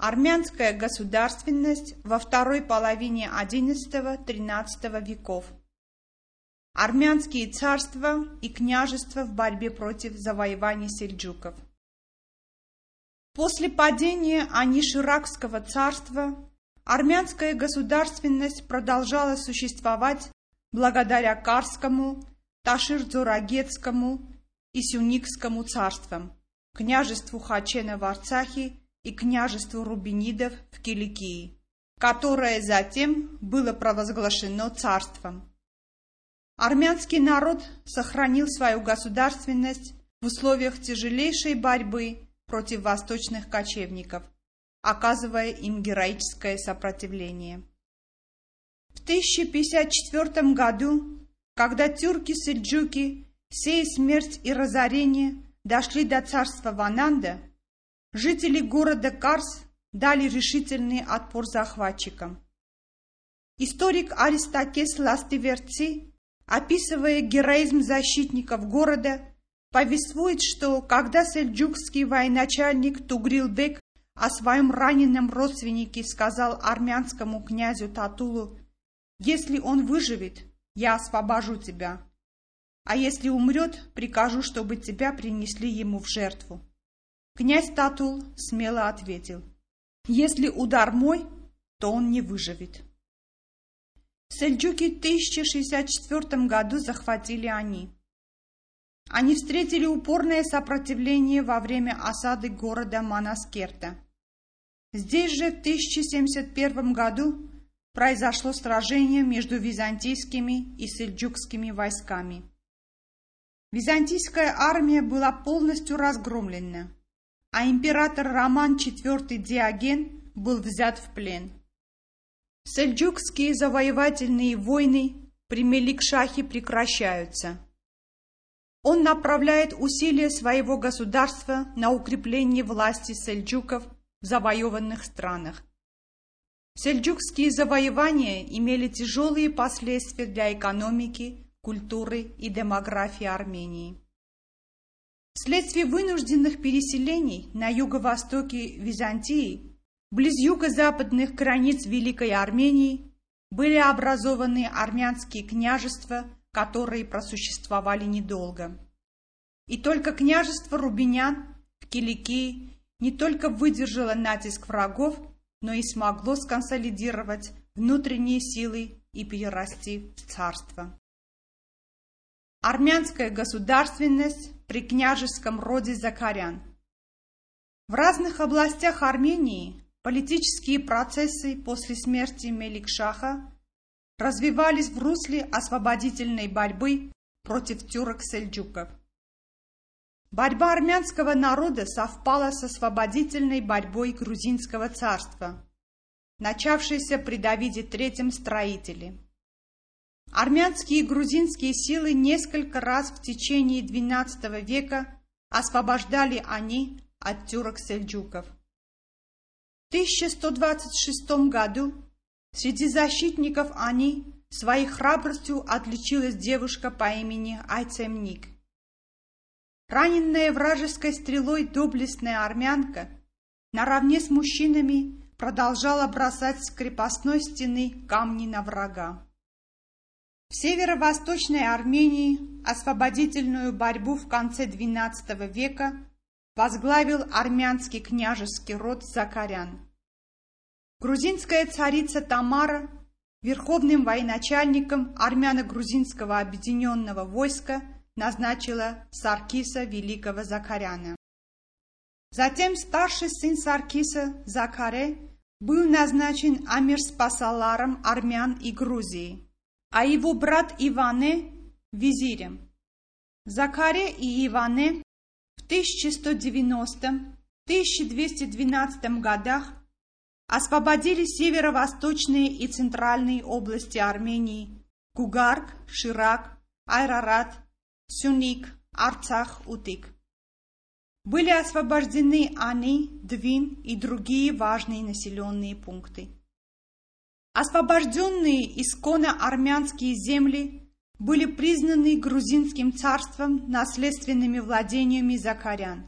Армянская государственность во второй половине XI-XIII веков. Армянские царства и княжества в борьбе против завоеваний сельджуков. После падения Аниширакского царства армянская государственность продолжала существовать благодаря Карскому, Ташир-Дзорагетскому и Сюникскому царствам, княжеству Хачена в Арцахе и княжеству Рубинидов в Киликии, которое затем было провозглашено царством. Армянский народ сохранил свою государственность в условиях тяжелейшей борьбы против восточных кочевников, оказывая им героическое сопротивление. В 1054 году, когда тюрки-сельджуки, сея смерть и разорение, дошли до царства Вананда, жители города Карс дали решительный отпор захватчикам. Историк Аристакес Ластеверци, описывая героизм защитников города, повествует, что когда сельджукский военачальник Тугрилбек о своем раненом родственнике сказал армянскому князю Татулу, «Если он выживет, я освобожу тебя, а если умрет, прикажу, чтобы тебя принесли ему в жертву». Князь Татул смело ответил, «Если удар мой, то он не выживет». Сельджуки в 1064 году захватили они. Они встретили упорное сопротивление во время осады города Манаскерта. Здесь же в 1071 году произошло сражение между византийскими и сельджукскими войсками. Византийская армия была полностью разгромлена а император Роман IV Диоген был взят в плен. Сельджукские завоевательные войны при Меликшахе прекращаются. Он направляет усилия своего государства на укрепление власти сельджуков в завоеванных странах. Сельджукские завоевания имели тяжелые последствия для экономики, культуры и демографии Армении. Вследствие вынужденных переселений на юго-востоке Византии, близ юго-западных границ Великой Армении, были образованы армянские княжества, которые просуществовали недолго. И только княжество Рубинян в Киликии не только выдержало натиск врагов, но и смогло сконсолидировать внутренние силы и перерасти в царство. Армянская государственность при княжеском роде Закарян. В разных областях Армении политические процессы после смерти Меликшаха развивались в русле освободительной борьбы против тюрок-сельджуков. Борьба армянского народа совпала с освободительной борьбой грузинского царства, начавшейся при Давиде III Строителе. Армянские и грузинские силы несколько раз в течение XII века освобождали они от тюрок-сельджуков. В 1126 году среди защитников они своей храбростью отличилась девушка по имени Айцемник. Раненная вражеской стрелой доблестная армянка наравне с мужчинами продолжала бросать с крепостной стены камни на врага. В северо-восточной Армении освободительную борьбу в конце XII века возглавил армянский княжеский род Закарян. Грузинская царица Тамара верховным военачальником армяно-грузинского объединенного войска назначила Саркиса Великого Закаряна. Затем старший сын Саркиса, Закаре, был назначен амир-спасаларом армян и Грузии а его брат Иване – визирем. Закаре и Иване в 1190-1212 годах освободили северо-восточные и центральные области Армении – Кугарк, Ширак, Айрарат, Сюник, Арцах, Утик. Были освобождены Ани, Двин и другие важные населенные пункты. Освобожденные исконно армянские земли были признаны грузинским царством наследственными владениями Закарян.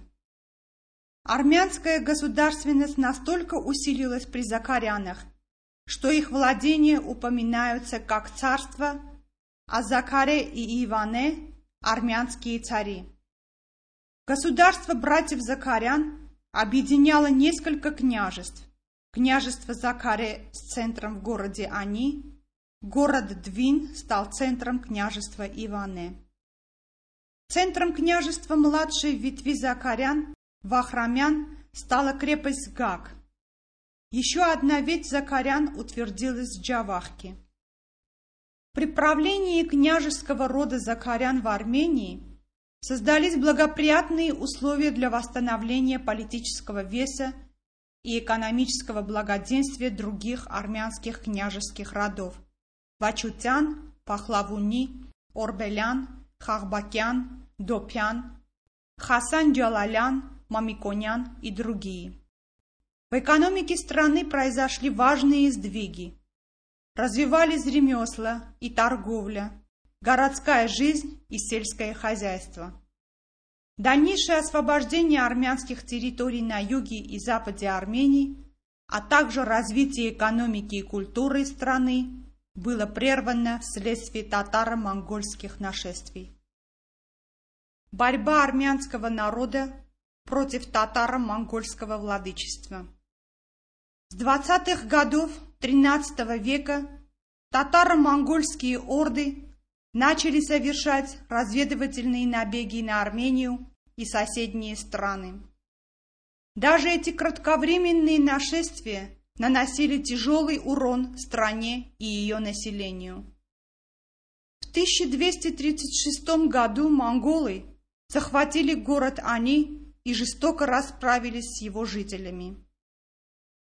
армянская государственность настолько усилилась при Закарянах, что их владения упоминаются как царство, а Закаре и Иване – армянские цари. Государство братьев Закарян объединяло несколько княжеств. Княжество Закаре с центром в городе Ани, город Двин стал центром княжества Иване. Центром княжества младшей ветви Закарян, Вахрамян, стала крепость Гаг. Еще одна ветвь Закарян утвердилась в Джавахке. При правлении княжеского рода Закарян в Армении создались благоприятные условия для восстановления политического веса и экономического благоденствия других армянских княжеских родов – Вачутян, Пахлавуни, Орбелян, Хахбакян, Допян, Хасан Джалалян, Мамиконян и другие. В экономике страны произошли важные сдвиги. Развивались ремесла и торговля, городская жизнь и сельское хозяйство. Дальнейшее освобождение армянских территорий на юге и западе Армении, а также развитие экономики и культуры страны было прервано вследствие татаро-монгольских нашествий. Борьба армянского народа против татаро-монгольского владычества. С 20-х годов XIII века татаро-монгольские орды начали совершать разведывательные набеги на Армению и соседние страны. Даже эти кратковременные нашествия наносили тяжелый урон стране и ее населению. В 1236 году монголы захватили город Ани и жестоко расправились с его жителями.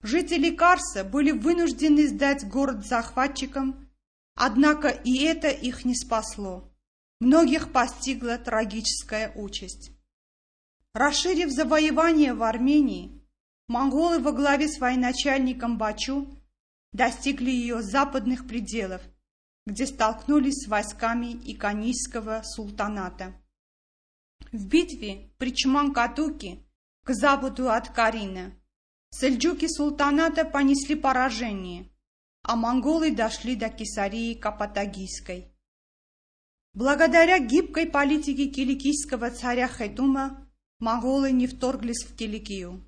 Жители Карса были вынуждены сдать город захватчикам Однако и это их не спасло. Многих постигла трагическая участь. Расширив завоевание в Армении, монголы во главе с военачальником Бачу достигли ее западных пределов, где столкнулись с войсками Иконийского султаната. В битве при Чманкатуке к западу от Карина сельджуки султаната понесли поражение, а монголы дошли до Кесарии Каппатагийской. Благодаря гибкой политике киликийского царя Хетума монголы не вторглись в Киликию.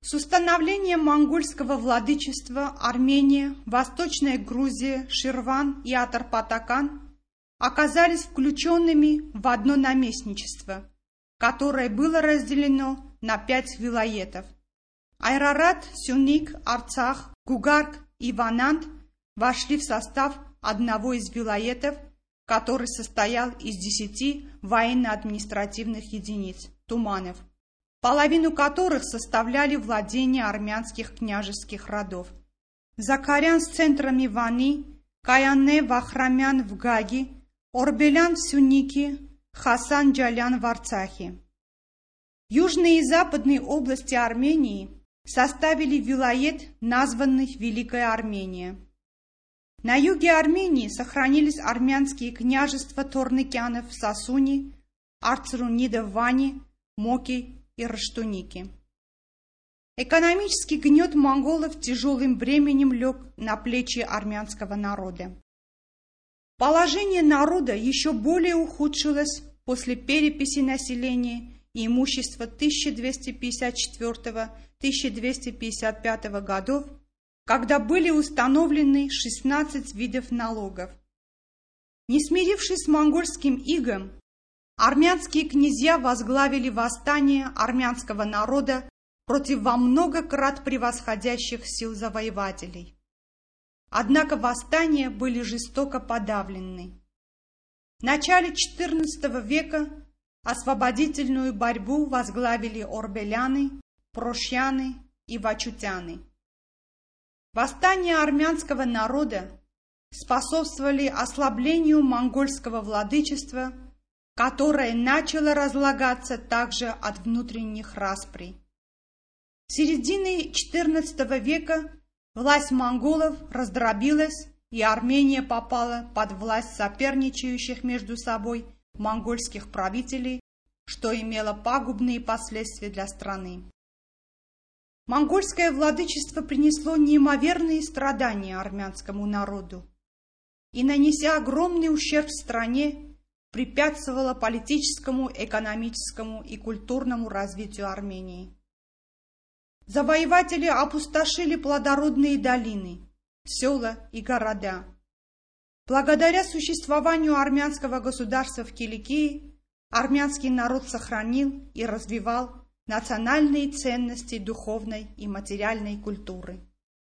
С установлением монгольского владычества Армения, Восточная Грузия, Ширван и Атарпатакан оказались включенными в одно наместничество, которое было разделено на пять вилоетов – Айрарат, Сюник, Арцах, Гугарк и Ванант вошли в состав одного из вилоетов, который состоял из десяти военно-административных единиц – туманов, половину которых составляли владения армянских княжеских родов. Закарян с центрами Вани, Каянне Вахрамян в Гаге, Орбелян в Сюнике, Хасан Джалян в Арцахе. Южные и западные области Армении – составили вилает, названный Великая Армения. На юге Армении сохранились армянские княжества Торныкянов в Сасуни, Арцрунидов в Ване, Моки и Раштуники. Экономический гнет монголов тяжелым бременем лег на плечи армянского народа. Положение народа еще более ухудшилось после переписи населения и имущества 1254 1255 годов, когда были установлены 16 видов налогов. Не смирившись с монгольским игом, армянские князья возглавили восстание армянского народа против во много крат превосходящих сил завоевателей. Однако восстания были жестоко подавлены. В начале XIV века освободительную борьбу возглавили орбеляны, прошьяны и вачутяны. Восстания армянского народа способствовали ослаблению монгольского владычества, которое начало разлагаться также от внутренних расприй. В середине XIV века власть монголов раздробилась, и Армения попала под власть соперничающих между собой монгольских правителей что имело пагубные последствия для страны. Монгольское владычество принесло неимоверные страдания армянскому народу и, нанеся огромный ущерб стране, препятствовало политическому, экономическому и культурному развитию Армении. Завоеватели опустошили плодородные долины, села и города. Благодаря существованию армянского государства в Киликии армянский народ сохранил и развивал национальные ценности духовной и материальной культуры.